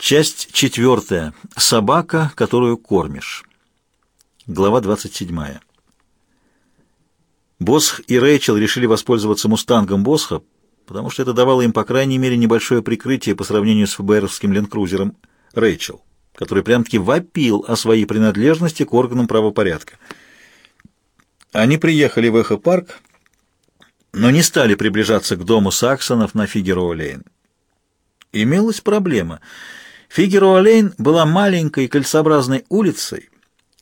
Часть четвертая. Собака, которую кормишь. Глава 27. Босх и Рэйчел решили воспользоваться «Мустангом» Босха, потому что это давало им, по крайней мере, небольшое прикрытие по сравнению с ФБРовским ленд-крузером Рэйчел, который прям-таки вопил о своей принадлежности к органам правопорядка. Они приехали в Эхо-парк, но не стали приближаться к дому Саксонов на Фигероу-Лейн. Имелась проблема. Фигероу-Лейн была маленькой кольцеобразной улицей,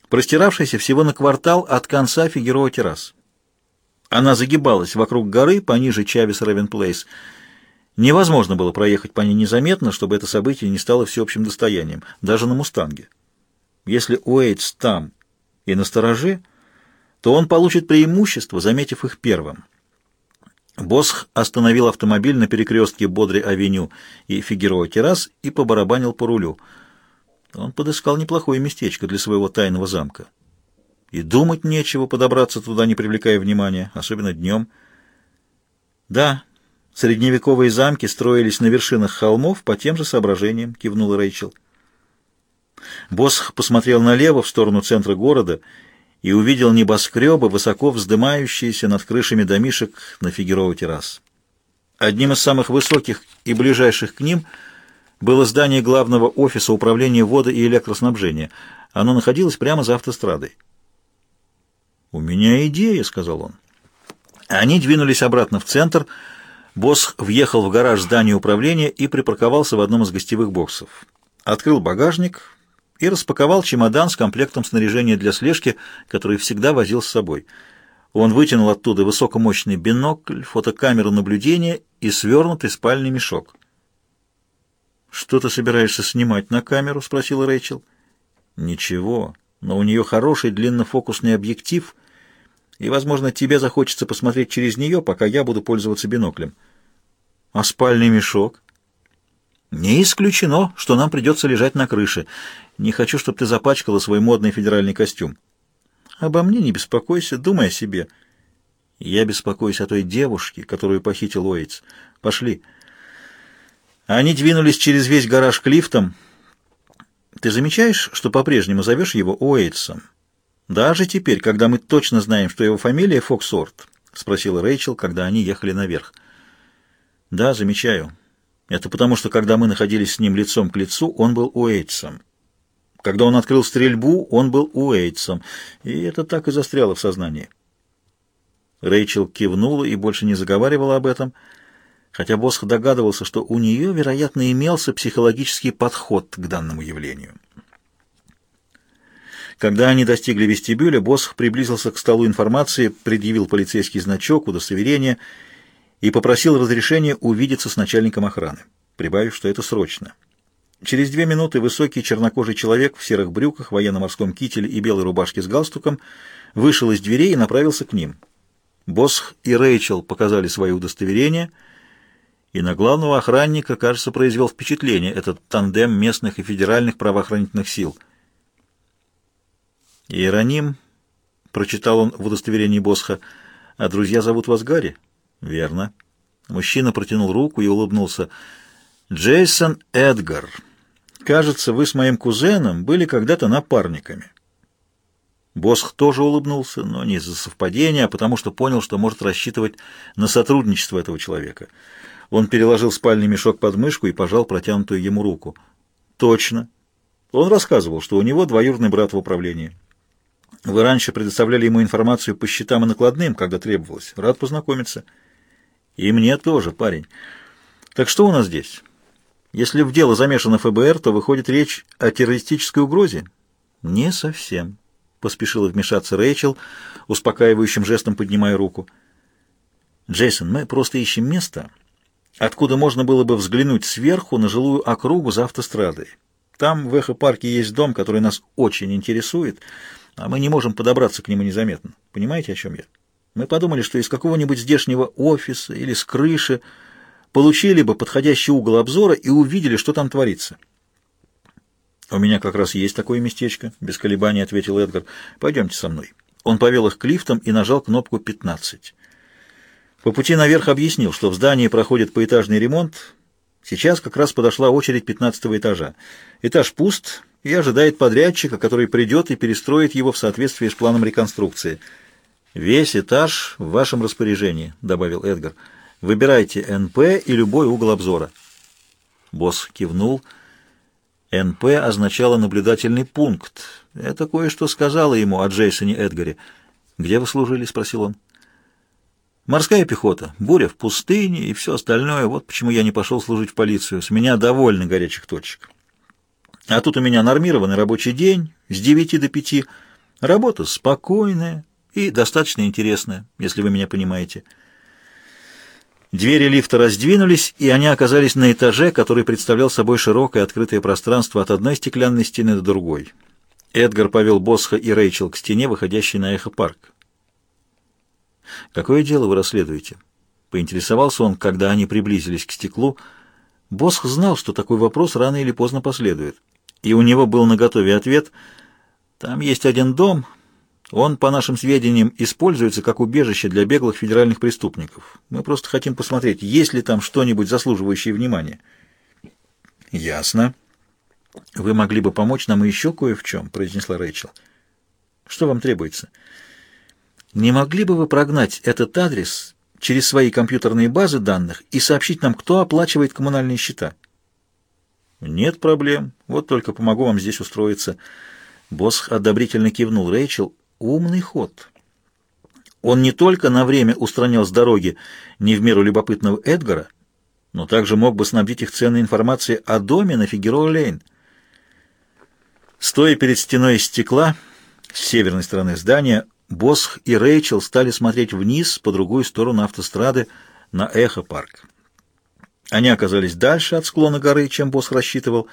простиравшейся всего на квартал от конца Фигероу-террас. Она загибалась вокруг горы пониже Чавес Ревен Плейс. Невозможно было проехать по ней незаметно, чтобы это событие не стало всеобщим достоянием, даже на «Мустанге». Если Уэйтс там и на стороже, то он получит преимущество, заметив их первым. Босх остановил автомобиль на перекрестке Бодри-авеню и Фигероа-террас и побарабанил по рулю. Он подыскал неплохое местечко для своего тайного замка. И думать нечего подобраться туда, не привлекая внимания, особенно днем. Да, средневековые замки строились на вершинах холмов по тем же соображениям, кивнула Рэйчел. Босх посмотрел налево, в сторону центра города, и увидел небоскребы, высоко вздымающиеся над крышами домишек на Фигерово террас. Одним из самых высоких и ближайших к ним было здание главного офиса управления воды и электроснабжения. Оно находилось прямо за автострадой. «У меня идея», — сказал он. Они двинулись обратно в центр. Босс въехал в гараж здания управления и припарковался в одном из гостевых боксов. Открыл багажник и распаковал чемодан с комплектом снаряжения для слежки, который всегда возил с собой. Он вытянул оттуда высокомощный бинокль, фотокамеру наблюдения и свернутый спальный мешок. «Что ты собираешься снимать на камеру?» — спросила Рэйчел. «Ничего, но у нее хороший длиннофокусный объектив, и, возможно, тебе захочется посмотреть через нее, пока я буду пользоваться биноклем». «А спальный мешок?» «Не исключено, что нам придется лежать на крыше. Не хочу, чтобы ты запачкала свой модный федеральный костюм». «Обо мне не беспокойся, думай о себе». «Я беспокоюсь о той девушке, которую похитил Уэйтс. Пошли». Они двинулись через весь гараж к лифтам. «Ты замечаешь, что по-прежнему зовешь его Уэйтсом? Даже теперь, когда мы точно знаем, что его фамилия Фоксорт?» — спросила Рэйчел, когда они ехали наверх. «Да, замечаю». Это потому, что когда мы находились с ним лицом к лицу, он был Уэйтсом. Когда он открыл стрельбу, он был Уэйтсом. И это так и застряло в сознании. Рэйчел кивнула и больше не заговаривала об этом, хотя Босх догадывался, что у нее, вероятно, имелся психологический подход к данному явлению. Когда они достигли вестибюля, Босх приблизился к столу информации, предъявил полицейский значок, удостоверение — и попросил разрешения увидеться с начальником охраны, прибавив, что это срочно. Через две минуты высокий чернокожий человек в серых брюках, военно-морском кителе и белой рубашке с галстуком вышел из дверей и направился к ним. Босх и Рэйчел показали свои удостоверения, и на главного охранника, кажется, произвел впечатление этот тандем местных и федеральных правоохранительных сил. «Иероним», — прочитал он в удостоверении Босха, — «а друзья зовут вас Гарри?» «Верно». Мужчина протянул руку и улыбнулся. «Джейсон Эдгар. Кажется, вы с моим кузеном были когда-то напарниками». Босх тоже улыбнулся, но не из-за совпадения, а потому что понял, что может рассчитывать на сотрудничество этого человека. Он переложил спальный мешок под мышку и пожал протянутую ему руку. «Точно. Он рассказывал, что у него двоюродный брат в управлении. Вы раньше предоставляли ему информацию по счетам и накладным, когда требовалось. Рад познакомиться». И мне тоже, парень. Так что у нас здесь? Если в дело замешано ФБР, то выходит речь о террористической угрозе? Не совсем, поспешила вмешаться Рэйчел, успокаивающим жестом поднимая руку. Джейсон, мы просто ищем место, откуда можно было бы взглянуть сверху на жилую округу за автострадой. Там в Эхо-парке есть дом, который нас очень интересует, а мы не можем подобраться к нему незаметно. Понимаете, о чем я? Мы подумали, что из какого-нибудь здешнего офиса или с крыши получили бы подходящий угол обзора и увидели, что там творится. «У меня как раз есть такое местечко», — без колебаний ответил Эдгар. «Пойдемте со мной». Он повел их к лифтам и нажал кнопку «15». По пути наверх объяснил, что в здании проходит поэтажный ремонт, Сейчас как раз подошла очередь пятнадцатого этажа. Этаж пуст и ожидает подрядчика, который придет и перестроит его в соответствии с планом реконструкции. «Весь этаж в вашем распоряжении», — добавил Эдгар. «Выбирайте НП и любой угол обзора». Босс кивнул. НП означало наблюдательный пункт. Это кое-что сказала ему о Джейсоне Эдгаре. «Где вы служили?» — спросил он. «Морская пехота, буря в пустыне и все остальное. Вот почему я не пошел служить в полицию. С меня довольно горячих точек. А тут у меня нормированный рабочий день с девяти до пяти. Работа спокойная и достаточно интересная, если вы меня понимаете». Двери лифта раздвинулись, и они оказались на этаже, который представлял собой широкое открытое пространство от одной стеклянной стены до другой. Эдгар повел Босха и Рэйчел к стене, выходящей на эхо-парк. «Какое дело вы расследуете?» Поинтересовался он, когда они приблизились к стеклу. Босх знал, что такой вопрос рано или поздно последует. И у него был наготове ответ. «Там есть один дом, он, по нашим сведениям, используется как убежище для беглых федеральных преступников. Мы просто хотим посмотреть, есть ли там что-нибудь заслуживающее внимания». «Ясно. Вы могли бы помочь нам еще кое в чем», — произнесла Рэйчел. «Что вам требуется?» «Не могли бы вы прогнать этот адрес через свои компьютерные базы данных и сообщить нам, кто оплачивает коммунальные счета?» «Нет проблем. Вот только помогу вам здесь устроиться». Босх одобрительно кивнул Рэйчел. Умный ход. Он не только на время устранял с дороги не в меру любопытного Эдгара, но также мог бы снабдить их ценной информацией о доме на Фигероа-Лейн. Стоя перед стеной из стекла с северной стороны здания, Босх и Рэйчел стали смотреть вниз по другую сторону автострады на Эхо-парк. Они оказались дальше от склона горы, чем Босх рассчитывал,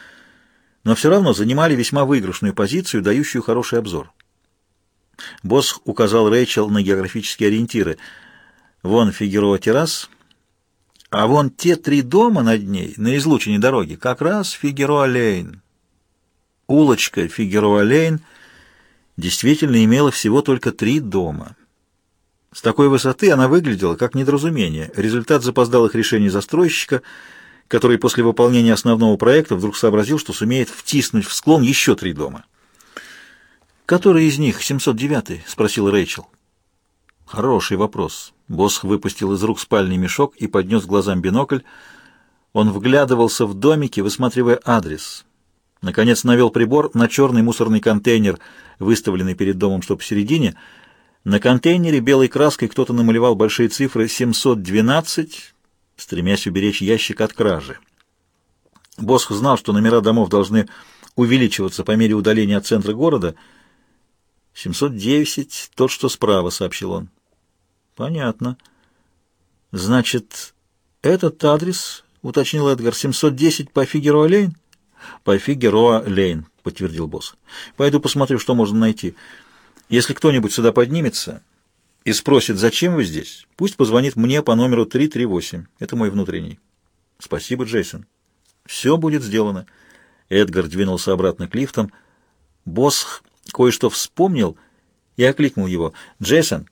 но все равно занимали весьма выигрышную позицию, дающую хороший обзор. Босс указал Рэйчел на географические ориентиры. Вон Фигероа террас, а вон те три дома над ней, на излучине дороги, как раз Фигероа-Лейн. Улочка Фигероа-Лейн действительно имела всего только три дома. С такой высоты она выглядела как недоразумение, результат запоздалых решений застройщика, который после выполнения основного проекта вдруг сообразил, что сумеет втиснуть в склон еще три дома. «Который из них 709-й?» — спросил Рэйчел. «Хороший вопрос». Босх выпустил из рук спальный мешок и поднес глазам бинокль. Он вглядывался в домики, высматривая адрес. Наконец навел прибор на черный мусорный контейнер, выставленный перед домом, что посередине. На контейнере белой краской кто-то намалевал большие цифры 712, стремясь уберечь ящик от кражи. Босх знал, что номера домов должны увеличиваться по мере удаления от центра города — «710, тот, что справа», — сообщил он. «Понятно. Значит, этот адрес, — уточнил Эдгар, — 710 по Фигероа-Лейн?» «По Фигероа-Лейн», — подтвердил босс. «Пойду посмотрю, что можно найти. Если кто-нибудь сюда поднимется и спросит, зачем вы здесь, пусть позвонит мне по номеру 338. Это мой внутренний». «Спасибо, Джейсон». «Все будет сделано». Эдгар двинулся обратно к лифтам. Босс кое-что вспомнил и окликнул его. «Джейсон,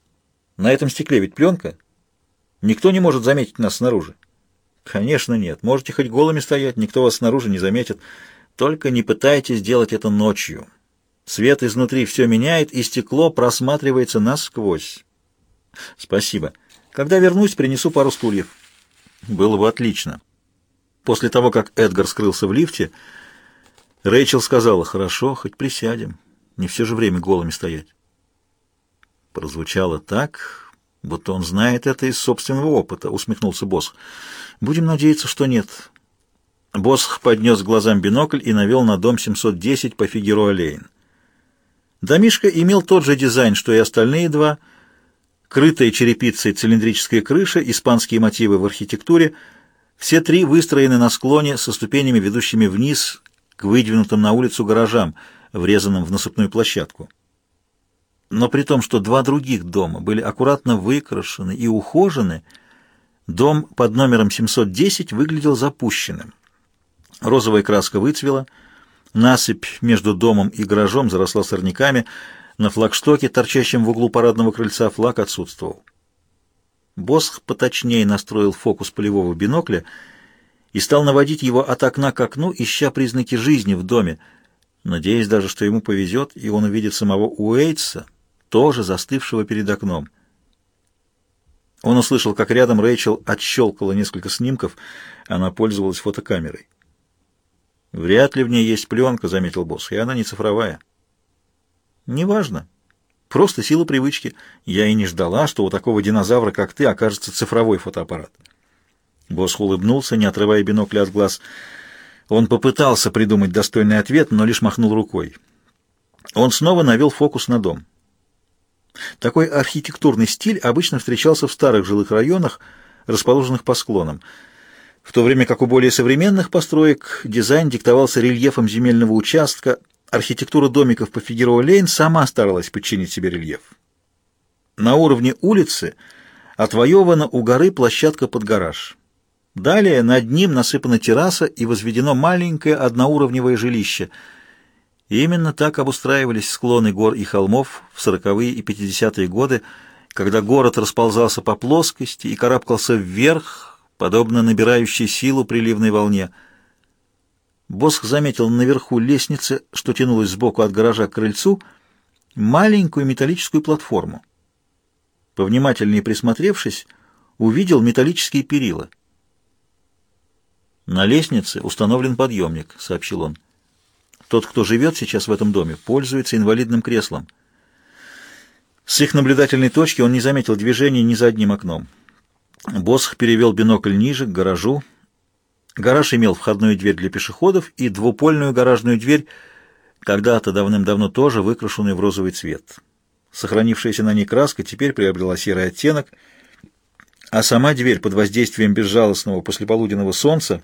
на этом стекле ведь пленка? Никто не может заметить нас снаружи». «Конечно нет. Можете хоть голыми стоять, никто вас снаружи не заметит. Только не пытайтесь делать это ночью. Свет изнутри все меняет, и стекло просматривается насквозь». «Спасибо. Когда вернусь, принесу пару стульев». «Было бы отлично». После того, как Эдгар скрылся в лифте, Рэйчел сказала, «Хорошо, хоть присядем». Не все же время голыми стоять. Прозвучало так, будто он знает это из собственного опыта, усмехнулся босс. Будем надеяться, что нет. Босс поднес глазам бинокль и навел на дом 710 по Фигероа-Лейн. Домишка имел тот же дизайн, что и остальные два. Крытая черепицей цилиндрическая крыша, испанские мотивы в архитектуре. Все три выстроены на склоне со ступенями, ведущими вниз к выдвинутым на улицу гаражам — врезанным в насыпную площадку. Но при том, что два других дома были аккуратно выкрашены и ухожены, дом под номером 710 выглядел запущенным. Розовая краска выцвела, насыпь между домом и гаражом заросла сорняками, на флагштоке, торчащем в углу парадного крыльца, флаг отсутствовал. Босх поточнее настроил фокус полевого бинокля и стал наводить его от окна к окну, ища признаки жизни в доме, надеясь даже, что ему повезет, и он увидит самого Уэйтса, тоже застывшего перед окном. Он услышал, как рядом Рэйчел отщелкала несколько снимков, она пользовалась фотокамерой. «Вряд ли в ней есть пленка», — заметил босс, — «и она не цифровая». «Неважно. Просто сила привычки. Я и не ждала, что у такого динозавра, как ты, окажется цифровой фотоаппарат». Босс улыбнулся, не отрывая бинокля от глаз. Он попытался придумать достойный ответ, но лишь махнул рукой. Он снова навел фокус на дом. Такой архитектурный стиль обычно встречался в старых жилых районах, расположенных по склонам, в то время как у более современных построек дизайн диктовался рельефом земельного участка, архитектура домиков по Фигероа-Лейн сама старалась подчинить себе рельеф. На уровне улицы отвоевана у горы площадка под гараж. Далее над ним насыпана терраса и возведено маленькое одноуровневое жилище. Именно так обустраивались склоны гор и холмов в сороковые и пятидесятые годы, когда город расползался по плоскости и карабкался вверх, подобно набирающей силу приливной волне. Босх заметил наверху лестницы, что тянулась сбоку от гаража к крыльцу, маленькую металлическую платформу. Повнимательнее присмотревшись, увидел металлические перила — «На лестнице установлен подъемник», — сообщил он. «Тот, кто живет сейчас в этом доме, пользуется инвалидным креслом». С их наблюдательной точки он не заметил движения ни за одним окном. Босх перевел бинокль ниже, к гаражу. Гараж имел входную дверь для пешеходов и двупольную гаражную дверь, когда-то давным-давно тоже выкрашенную в розовый цвет. Сохранившаяся на ней краска теперь приобрела серый оттенок, а сама дверь под воздействием безжалостного послеполуденного солнца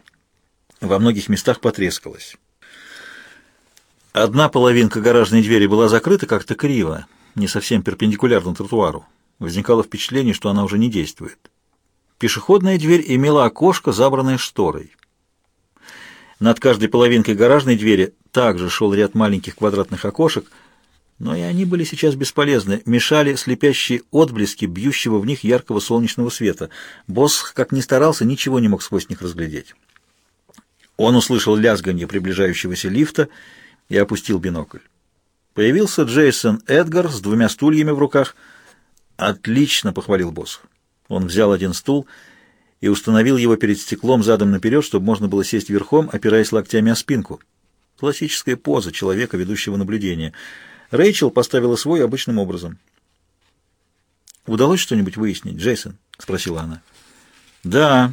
во многих местах потрескалась. Одна половинка гаражной двери была закрыта как-то криво, не совсем перпендикулярно тротуару. Возникало впечатление, что она уже не действует. Пешеходная дверь имела окошко, забранное шторой. Над каждой половинкой гаражной двери также шел ряд маленьких квадратных окошек, но и они были сейчас бесполезны, мешали слепящие отблески бьющего в них яркого солнечного света. Босс, как ни старался, ничего не мог сквозь них разглядеть. Он услышал лязганье приближающегося лифта и опустил бинокль. Появился Джейсон Эдгар с двумя стульями в руках. «Отлично!» — похвалил босс. Он взял один стул и установил его перед стеклом задом наперед, чтобы можно было сесть верхом, опираясь локтями о спинку. Классическая поза человека, ведущего наблюдение. Рэйчел поставила свой обычным образом. «Удалось что-нибудь выяснить, Джейсон?» — спросила она. «Да,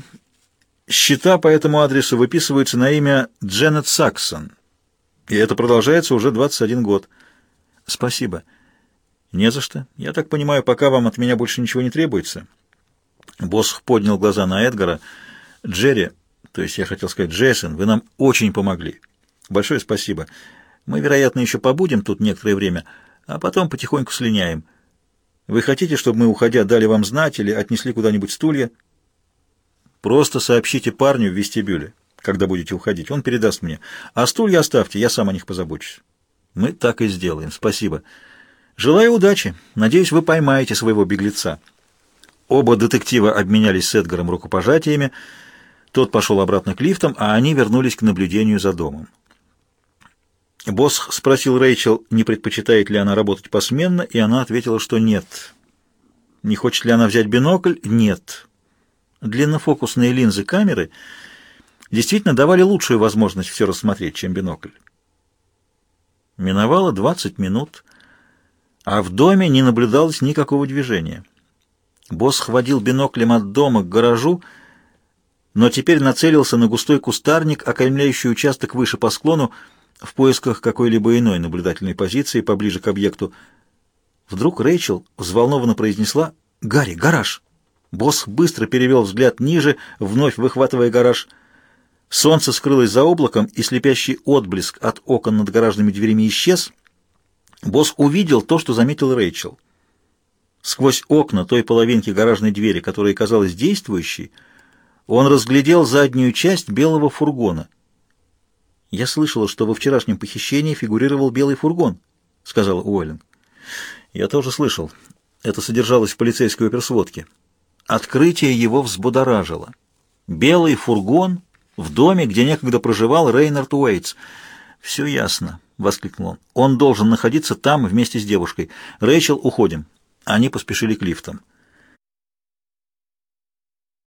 Счета по этому адресу выписываются на имя Дженнет Саксон. И это продолжается уже 21 год. Спасибо. Не за что. Я так понимаю, пока вам от меня больше ничего не требуется. Босс поднял глаза на Эдгара. Джерри, то есть я хотел сказать Джейсон, вы нам очень помогли. Большое спасибо. Мы, вероятно, еще побудем тут некоторое время, а потом потихоньку слиняем. Вы хотите, чтобы мы, уходя, дали вам знать или отнесли куда-нибудь стулья?» Просто сообщите парню в вестибюле, когда будете уходить. Он передаст мне. А стулья оставьте, я сам о них позабочусь. Мы так и сделаем. Спасибо. Желаю удачи. Надеюсь, вы поймаете своего беглеца. Оба детектива обменялись с Эдгаром рукопожатиями. Тот пошел обратно к лифтам, а они вернулись к наблюдению за домом. Босс спросил Рэйчел, не предпочитает ли она работать посменно, и она ответила, что нет. Не хочет ли она взять бинокль? Нет. Длиннофокусные линзы камеры действительно давали лучшую возможность все рассмотреть, чем бинокль. Миновало 20 минут, а в доме не наблюдалось никакого движения. Босс хватил биноклем от дома к гаражу, но теперь нацелился на густой кустарник, окаймляющий участок выше по склону, в поисках какой-либо иной наблюдательной позиции поближе к объекту. Вдруг Рэйчел взволнованно произнесла «Гарри, гараж!» Босс быстро перевел взгляд ниже, вновь выхватывая гараж. Солнце скрылось за облаком, и слепящий отблеск от окон над гаражными дверями исчез. Босс увидел то, что заметил Рэйчел. Сквозь окна той половинки гаражной двери, которая казалась действующей, он разглядел заднюю часть белого фургона. «Я слышала, что во вчерашнем похищении фигурировал белый фургон», — сказал Уоллен. «Я тоже слышал. Это содержалось в полицейской оперсводке». Открытие его взбудоражило. Белый фургон в доме, где некогда проживал Рейнард Уэйтс. «Все ясно», — воскликнул он. «Он должен находиться там вместе с девушкой. Рэйчел, уходим». Они поспешили к лифтам.